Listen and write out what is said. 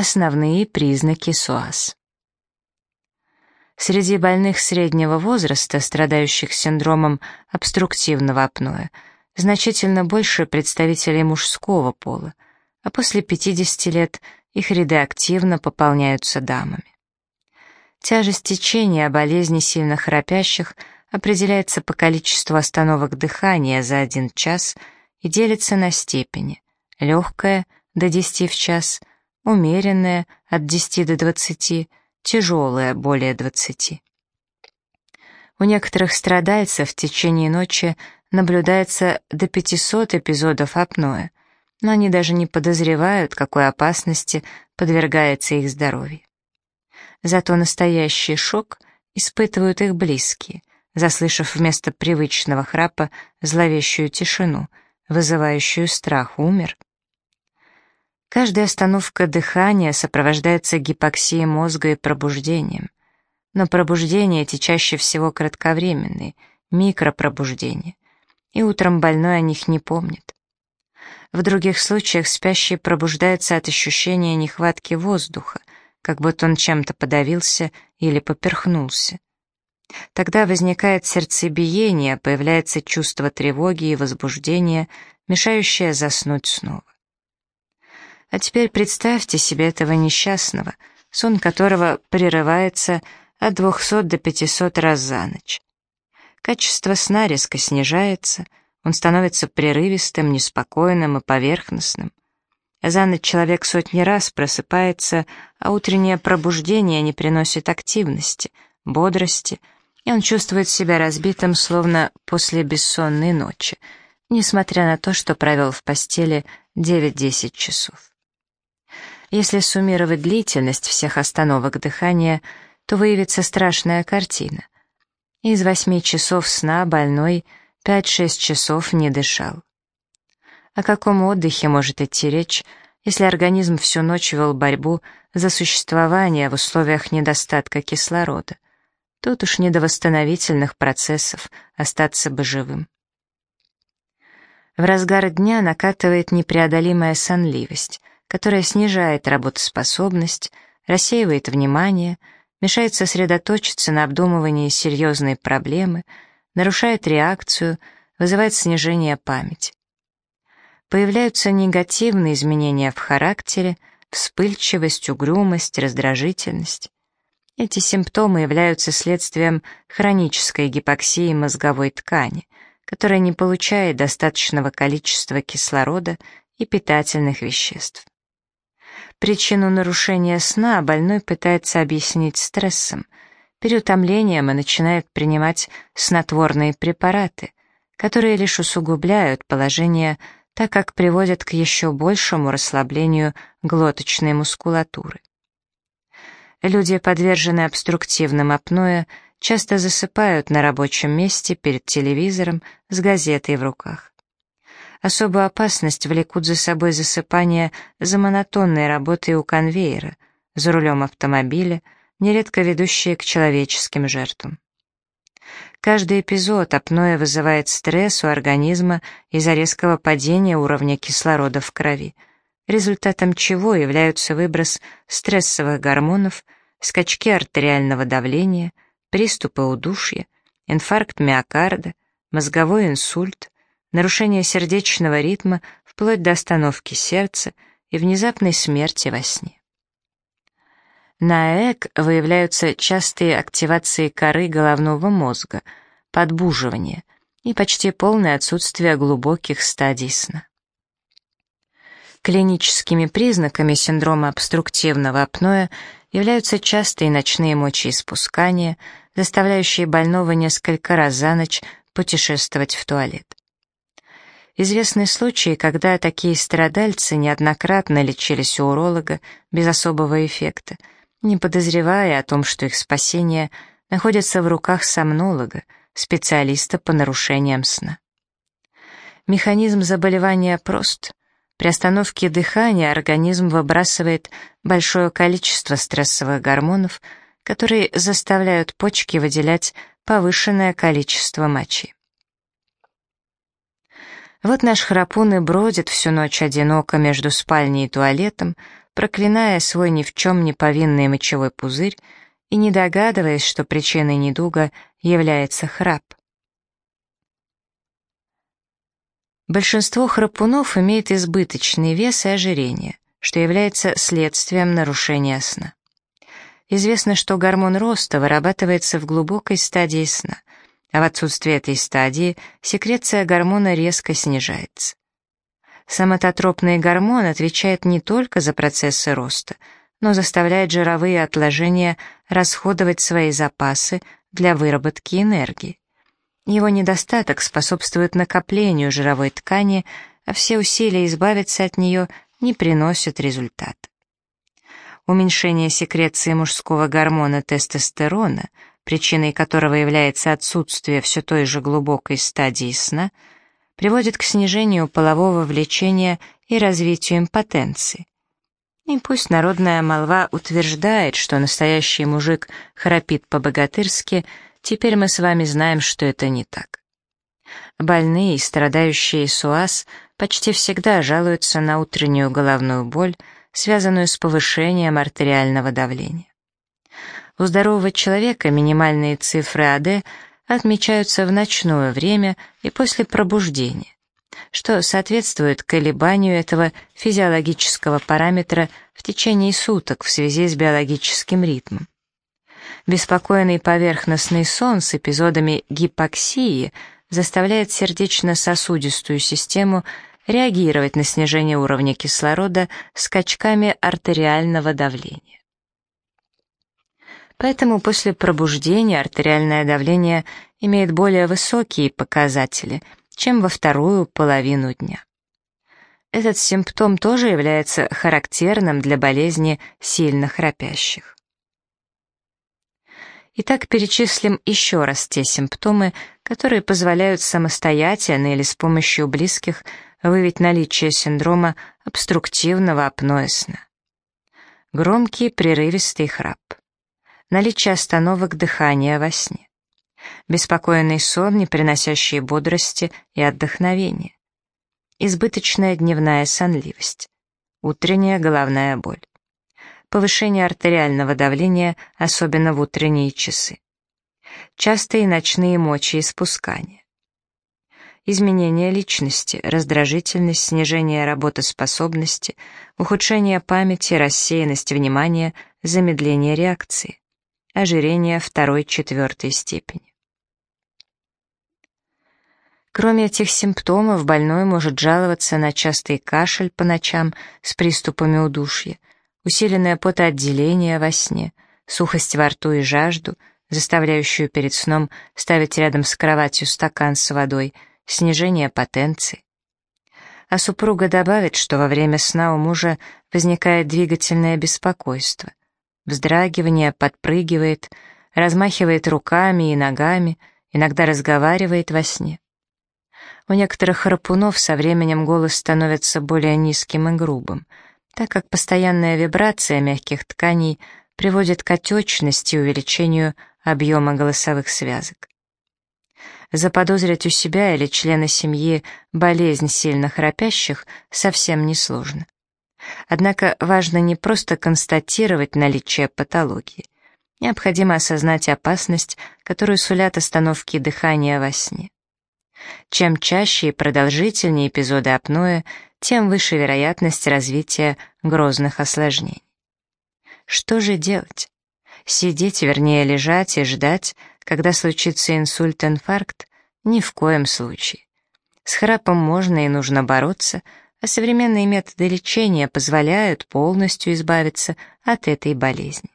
Основные признаки СОАС. Среди больных среднего возраста, страдающих синдромом обструктивного апноэ, значительно больше представителей мужского пола, а после 50 лет их ряды активно пополняются дамами. Тяжесть течения болезни сильно храпящих определяется по количеству остановок дыхания за один час и делится на степени легкая до 10 в час, умеренная от 10 до 20, тяжелая более 20. У некоторых страдальцев в течение ночи наблюдается до 500 эпизодов апноэ, но они даже не подозревают, какой опасности подвергается их здоровье. Зато настоящий шок испытывают их близкие, заслышав вместо привычного храпа зловещую тишину, вызывающую страх, умер. Каждая остановка дыхания сопровождается гипоксией мозга и пробуждением. Но пробуждения эти чаще всего кратковременные, микропробуждения, и утром больной о них не помнит. В других случаях спящий пробуждается от ощущения нехватки воздуха, как будто он чем-то подавился или поперхнулся. Тогда возникает сердцебиение, появляется чувство тревоги и возбуждения, мешающее заснуть снова. А теперь представьте себе этого несчастного, сон которого прерывается от 200 до 500 раз за ночь. Качество сна резко снижается, он становится прерывистым, неспокойным и поверхностным. За ночь человек сотни раз просыпается, а утреннее пробуждение не приносит активности, бодрости, и он чувствует себя разбитым, словно после бессонной ночи, несмотря на то, что провел в постели 9-10 часов. Если суммировать длительность всех остановок дыхания, то выявится страшная картина. Из 8 часов сна больной 5-6 часов не дышал. О каком отдыхе может идти речь, если организм всю ночь вел борьбу за существование в условиях недостатка кислорода? Тут уж не до восстановительных процессов, остаться бы живым. В разгар дня накатывает непреодолимая сонливость, которая снижает работоспособность, рассеивает внимание, мешает сосредоточиться на обдумывании серьезной проблемы, нарушает реакцию, вызывает снижение памяти появляются негативные изменения в характере, вспыльчивость, угрюмость, раздражительность. Эти симптомы являются следствием хронической гипоксии мозговой ткани, которая не получает достаточного количества кислорода и питательных веществ. Причину нарушения сна больной пытается объяснить стрессом, переутомлением и начинает принимать снотворные препараты, которые лишь усугубляют положение так как приводят к еще большему расслаблению глоточной мускулатуры. Люди, подверженные обструктивным апноэ, часто засыпают на рабочем месте перед телевизором с газетой в руках. Особую опасность влекут за собой засыпание за монотонной работой у конвейера, за рулем автомобиля, нередко ведущие к человеческим жертвам. Каждый эпизод апноэ вызывает стресс у организма из-за резкого падения уровня кислорода в крови, результатом чего являются выброс стрессовых гормонов, скачки артериального давления, приступы удушья, инфаркт миокарда, мозговой инсульт, нарушение сердечного ритма вплоть до остановки сердца и внезапной смерти во сне. На ЭЭК выявляются частые активации коры головного мозга, подбуживание и почти полное отсутствие глубоких стадий сна. Клиническими признаками синдрома обструктивного апноэ являются частые ночные мочеиспускания, заставляющие больного несколько раз за ночь путешествовать в туалет. Известны случаи, когда такие страдальцы неоднократно лечились у уролога без особого эффекта — не подозревая о том, что их спасение находится в руках сомнолога, специалиста по нарушениям сна. Механизм заболевания прост. При остановке дыхания организм выбрасывает большое количество стрессовых гормонов, которые заставляют почки выделять повышенное количество мочи. Вот наш храпун и бродит всю ночь одиноко между спальней и туалетом, проклиная свой ни в чем не повинный мочевой пузырь и не догадываясь, что причиной недуга является храп. Большинство храпунов имеет избыточный вес и ожирение, что является следствием нарушения сна. Известно, что гормон роста вырабатывается в глубокой стадии сна, а в отсутствие этой стадии секреция гормона резко снижается. Соматотропный гормон отвечает не только за процессы роста, но заставляет жировые отложения расходовать свои запасы для выработки энергии. Его недостаток способствует накоплению жировой ткани, а все усилия избавиться от нее не приносят результата. Уменьшение секреции мужского гормона тестостерона, причиной которого является отсутствие все той же глубокой стадии сна, приводит к снижению полового влечения и развитию импотенции. И пусть народная молва утверждает, что настоящий мужик храпит по-богатырски – Теперь мы с вами знаем, что это не так. Больные и страдающие СУАС почти всегда жалуются на утреннюю головную боль, связанную с повышением артериального давления. У здорового человека минимальные цифры АД отмечаются в ночное время и после пробуждения, что соответствует колебанию этого физиологического параметра в течение суток в связи с биологическим ритмом. Беспокойный поверхностный сон с эпизодами гипоксии заставляет сердечно-сосудистую систему реагировать на снижение уровня кислорода скачками артериального давления. Поэтому после пробуждения артериальное давление имеет более высокие показатели, чем во вторую половину дня. Этот симптом тоже является характерным для болезни сильно храпящих. Итак, перечислим еще раз те симптомы, которые позволяют самостоятельно или с помощью близких выявить наличие синдрома обструктивного апноэ сна. Громкий прерывистый храп. Наличие остановок дыхания во сне. Беспокойный сон, не приносящий бодрости и отдохновения. Избыточная дневная сонливость. Утренняя головная боль повышение артериального давления, особенно в утренние часы. Частые ночные мочеиспускания. Изменение личности, раздражительность, снижение работоспособности, ухудшение памяти, рассеянность внимания, замедление реакции. Ожирение второй-четвертой степени. Кроме этих симптомов, больной может жаловаться на частый кашель по ночам с приступами удушья, усиленное потоотделение во сне, сухость во рту и жажду, заставляющую перед сном ставить рядом с кроватью стакан с водой, снижение потенции. А супруга добавит, что во время сна у мужа возникает двигательное беспокойство. Вздрагивание, подпрыгивает, размахивает руками и ногами, иногда разговаривает во сне. У некоторых храпунов со временем голос становится более низким и грубым — так как постоянная вибрация мягких тканей приводит к отечности и увеличению объема голосовых связок. Заподозрить у себя или члена семьи болезнь сильно храпящих совсем несложно. Однако важно не просто констатировать наличие патологии. Необходимо осознать опасность, которую сулят остановки дыхания во сне. Чем чаще и продолжительнее эпизоды апноэ, тем выше вероятность развития грозных осложнений. Что же делать? Сидеть, вернее лежать и ждать, когда случится инсульт-инфаркт? Ни в коем случае. С храпом можно и нужно бороться, а современные методы лечения позволяют полностью избавиться от этой болезни.